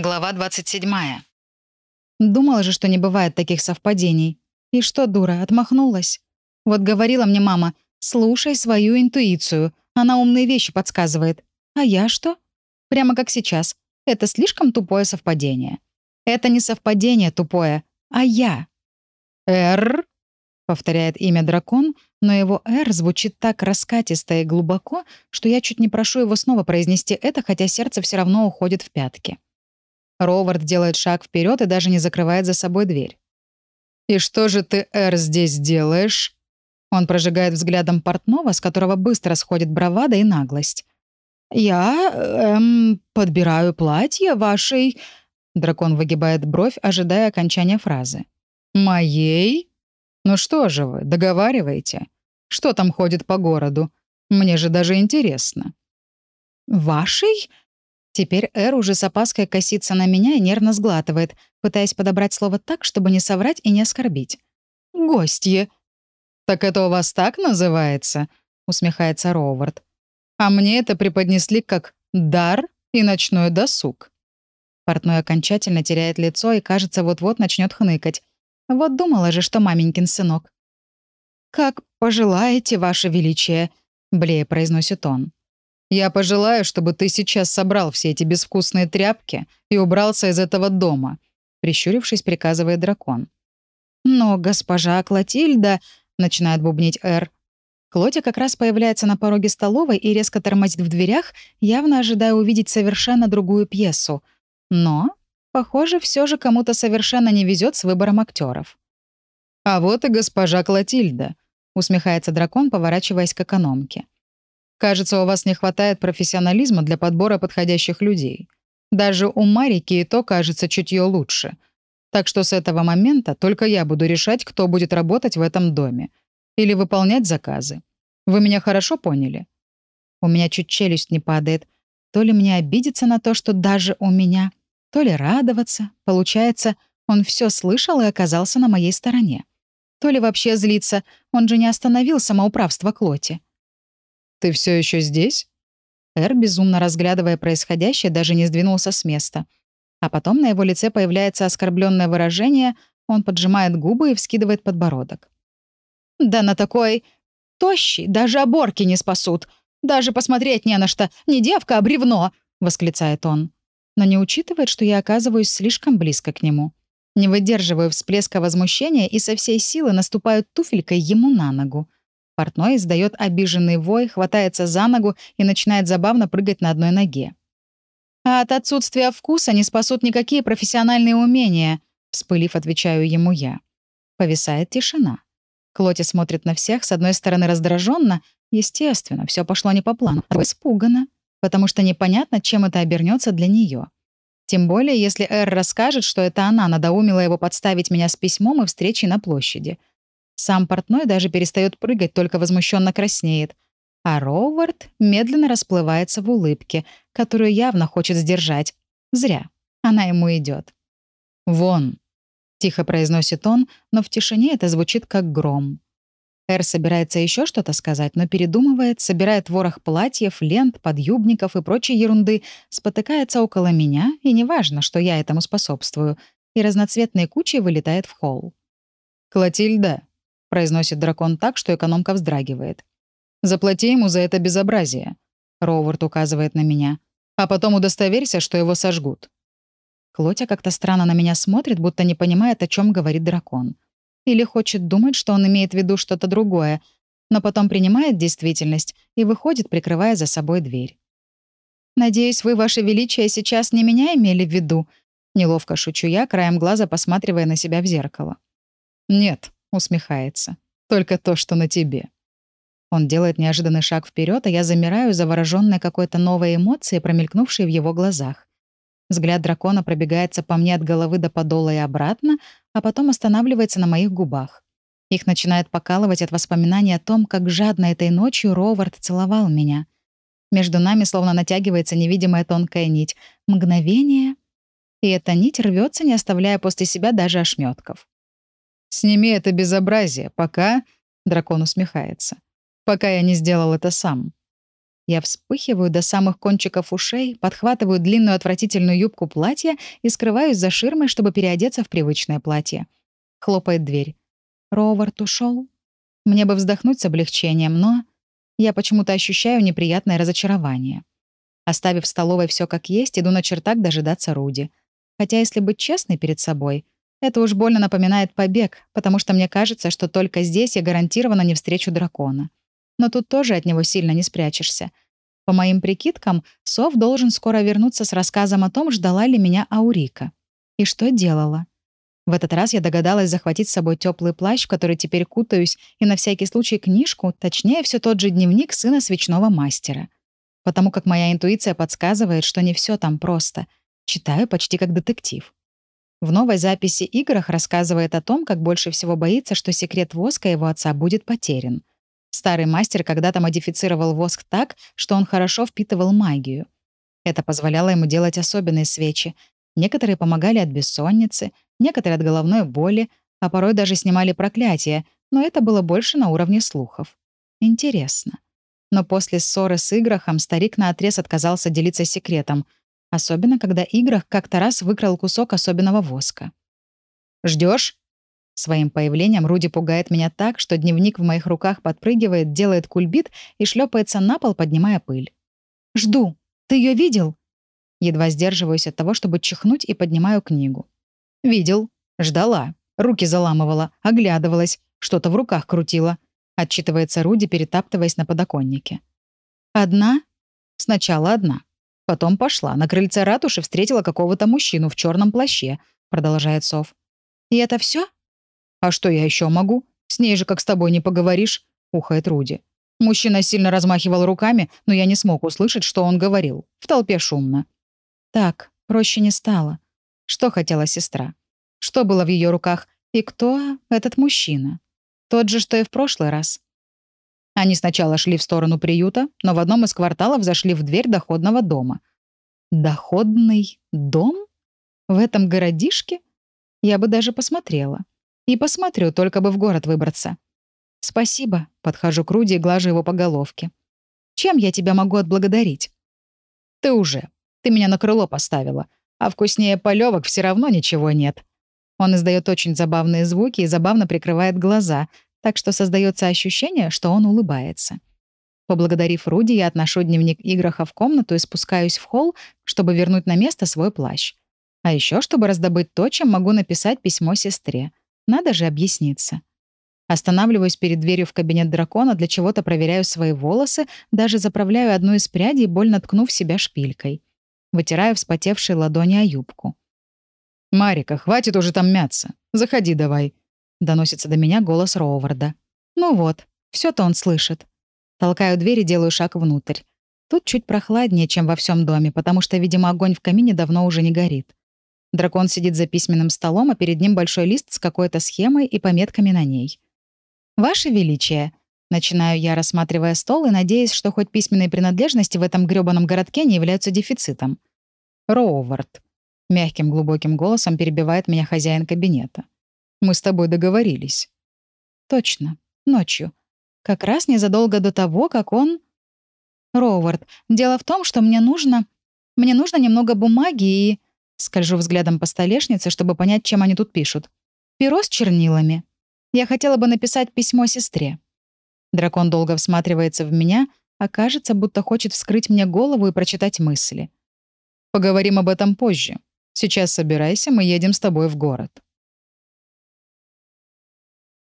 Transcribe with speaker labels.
Speaker 1: Глава 27.
Speaker 2: Думала же, что не бывает таких совпадений. И что, дура, отмахнулась? Вот говорила мне мама, слушай свою интуицию, она умные вещи подсказывает. А я что? Прямо как сейчас. Это слишком тупое совпадение. Это не совпадение тупое, а я. «Р», — повторяет имя дракон, но его «Р» звучит так раскатисто и глубоко, что я чуть не прошу его снова произнести это, хотя сердце все равно уходит в пятки. Ровард делает шаг вперед и даже не закрывает за собой дверь. «И что же ты, Эр, здесь делаешь?» Он прожигает взглядом портного, с которого быстро сходит бравада и наглость. «Я, эм, подбираю платье вашей...» Дракон выгибает бровь, ожидая окончания фразы. «Моей? Ну что же вы, договариваете? Что там ходит по городу? Мне же даже интересно». «Вашей?» Теперь Эр уже с опаской косится на меня и нервно сглатывает, пытаясь подобрать слово так, чтобы не соврать и не оскорбить. «Гостье». «Так это у вас так называется?» — усмехается Роувард. «А мне это преподнесли как дар и ночной досуг». Портной окончательно теряет лицо и, кажется, вот-вот начнет хныкать. Вот думала же, что маменькин сынок. «Как пожелаете, Ваше Величие», — блея произносит он. Я пожелаю, чтобы ты сейчас собрал все эти безвкусные тряпки и убрался из этого дома», — прищурившись, приказывает дракон. «Но госпожа Клотильда...» — начинает бубнить Эр. Клотя как раз появляется на пороге столовой и резко тормозит в дверях, явно ожидая увидеть совершенно другую пьесу. Но, похоже, все же кому-то совершенно не везет с выбором актеров. «А вот и госпожа Клотильда», — усмехается дракон, поворачиваясь к экономке. Кажется, у вас не хватает профессионализма для подбора подходящих людей. Даже у Марики и то кажется чутье лучше. Так что с этого момента только я буду решать, кто будет работать в этом доме. Или выполнять заказы. Вы меня хорошо поняли? У меня чуть челюсть не падает. То ли мне обидеться на то, что даже у меня, то ли радоваться. Получается, он все слышал и оказался на моей стороне. То ли вообще злиться, он же не остановил самоуправство Клоти. «Ты все еще здесь?» Эр, безумно разглядывая происходящее, даже не сдвинулся с места. А потом на его лице появляется оскорбленное выражение, он поджимает губы и вскидывает подбородок. «Да на такой... тощий, даже оборки не спасут. Даже посмотреть не на что. Не девка, а бревно!» — восклицает он. Но не учитывает, что я оказываюсь слишком близко к нему. Не выдерживаю всплеска возмущения и со всей силы наступаю туфелькой ему на ногу. Портной издает обиженный вой, хватается за ногу и начинает забавно прыгать на одной ноге. «А от отсутствия вкуса не спасут никакие профессиональные умения», — вспылив, отвечаю ему я. Повисает тишина. Клоти смотрит на всех, с одной стороны раздраженно, естественно, все пошло не по плану, а испуганно, потому что непонятно, чем это обернется для нее. Тем более, если Эр расскажет, что это она надоумила его подставить меня с письмом и встречей на площади. Сам портной даже перестает прыгать, только возмущенно краснеет. А Роувард медленно расплывается в улыбке, которую явно хочет сдержать. Зря. Она ему идет. «Вон!» — тихо произносит он, но в тишине это звучит как гром. Эр собирается еще что-то сказать, но передумывает, собирает ворох платьев, лент, подъюбников и прочей ерунды, спотыкается около меня, и неважно, что я этому способствую, и разноцветной кучей вылетает в холл. «Клотильда!» — произносит дракон так, что экономка вздрагивает. «Заплати ему за это безобразие», — Роувард указывает на меня. «А потом удостоверься, что его сожгут». Клотя как-то странно на меня смотрит, будто не понимает, о чем говорит дракон. Или хочет думать, что он имеет в виду что-то другое, но потом принимает действительность и выходит, прикрывая за собой дверь. «Надеюсь, вы, Ваше Величие, сейчас не меня имели в виду?» Неловко шучу я, краем глаза посматривая на себя в зеркало. «Нет», усмехается. «Только то, что на тебе». Он делает неожиданный шаг вперед, а я замираю, заворожённая какой-то новой эмоцией, промелькнувшей в его глазах. Взгляд дракона пробегается по мне от головы до подола и обратно, а потом останавливается на моих губах. Их начинает покалывать от воспоминаний о том, как жадно этой ночью Ровард целовал меня. Между нами словно натягивается невидимая тонкая нить. Мгновение, и эта нить рвется, не оставляя после себя даже ошметков. «Сними это безобразие, пока...» — дракон усмехается. «Пока я не сделал это сам». Я вспыхиваю до самых кончиков ушей, подхватываю длинную отвратительную юбку платья и скрываюсь за ширмой, чтобы переодеться в привычное платье. Хлопает дверь. Ровард ушел. Мне бы вздохнуть с облегчением, но я почему-то ощущаю неприятное разочарование. Оставив в столовой все как есть, иду на чердак дожидаться Руди. Хотя, если быть честной перед собой, это уж больно напоминает побег, потому что мне кажется, что только здесь я гарантированно не встречу дракона. Но тут тоже от него сильно не спрячешься. По моим прикидкам, Сов должен скоро вернуться с рассказом о том, ждала ли меня Аурика. И что делала. В этот раз я догадалась захватить с собой теплый плащ, в который теперь кутаюсь, и на всякий случай книжку, точнее, все тот же дневник сына свечного мастера. Потому как моя интуиция подсказывает, что не все там просто. Читаю почти как детектив. В новой записи играх рассказывает о том, как больше всего боится, что секрет воска его отца будет потерян. Старый мастер когда-то модифицировал воск так, что он хорошо впитывал магию. Это позволяло ему делать особенные свечи. Некоторые помогали от бессонницы, некоторые от головной боли, а порой даже снимали проклятие, но это было больше на уровне слухов. Интересно. Но после ссоры с Играхом старик наотрез отказался делиться секретом, особенно когда Играх как-то раз выкрал кусок особенного воска. Ждешь? Своим появлением Руди пугает меня так, что дневник в моих руках подпрыгивает, делает кульбит и шлепается на пол, поднимая пыль. «Жду. Ты ее видел?» Едва сдерживаюсь от того, чтобы чихнуть, и поднимаю книгу. «Видел. Ждала. Руки заламывала, оглядывалась, что-то в руках крутила», — отчитывается Руди, перетаптываясь на подоконнике. «Одна?» «Сначала одна. Потом пошла. На крыльце ратуши встретила какого-то мужчину в черном плаще», — продолжает Сов. «И это все? «А что я еще могу? С ней же как с тобой не поговоришь», — ухает Руди. Мужчина сильно размахивал руками, но я не смог услышать, что он говорил. В толпе шумно. Так, проще не стало. Что хотела сестра? Что было в ее руках? И кто этот мужчина? Тот же, что и в прошлый раз. Они сначала шли в сторону приюта, но в одном из кварталов зашли в дверь доходного дома. Доходный дом? В этом городишке? Я бы даже посмотрела. И посмотрю, только бы в город выбраться. «Спасибо», — подхожу к Руди и глажу его по головке. «Чем я тебя могу отблагодарить?» «Ты уже. Ты меня на крыло поставила а вкуснее полевок все равно ничего нет. Он издает очень забавные звуки и забавно прикрывает глаза, так что создается ощущение, что он улыбается. Поблагодарив Руди, я отношу дневник Играха в комнату и спускаюсь в холл, чтобы вернуть на место свой плащ. А еще, чтобы раздобыть то, чем могу написать письмо сестре. Надо же объясниться. Останавливаюсь перед дверью в кабинет дракона, для чего-то проверяю свои волосы, даже заправляю одну из прядей, больно ткнув себя шпилькой вытирая вспотевшие ладони о юбку. «Марика, хватит уже там мяться. Заходи давай», — доносится до меня голос Роуварда. «Ну вот, все то он слышит». Толкаю дверь и делаю шаг внутрь. Тут чуть прохладнее, чем во всем доме, потому что, видимо, огонь в камине давно уже не горит. Дракон сидит за письменным столом, а перед ним большой лист с какой-то схемой и пометками на ней. «Ваше Величие», Начинаю я, рассматривая стол и надеясь, что хоть письменные принадлежности в этом грёбаном городке не являются дефицитом. «Роувард», — мягким глубоким голосом перебивает меня хозяин кабинета. «Мы с тобой договорились». «Точно. Ночью. Как раз незадолго до того, как он...» «Роувард, дело в том, что мне нужно... Мне нужно немного бумаги и...» Скольжу взглядом по столешнице, чтобы понять, чем они тут пишут. «Перо с чернилами. Я хотела бы написать письмо сестре». Дракон долго всматривается в меня, а кажется, будто хочет вскрыть мне голову и прочитать мысли. «Поговорим об этом позже. Сейчас собирайся, мы едем с тобой в город».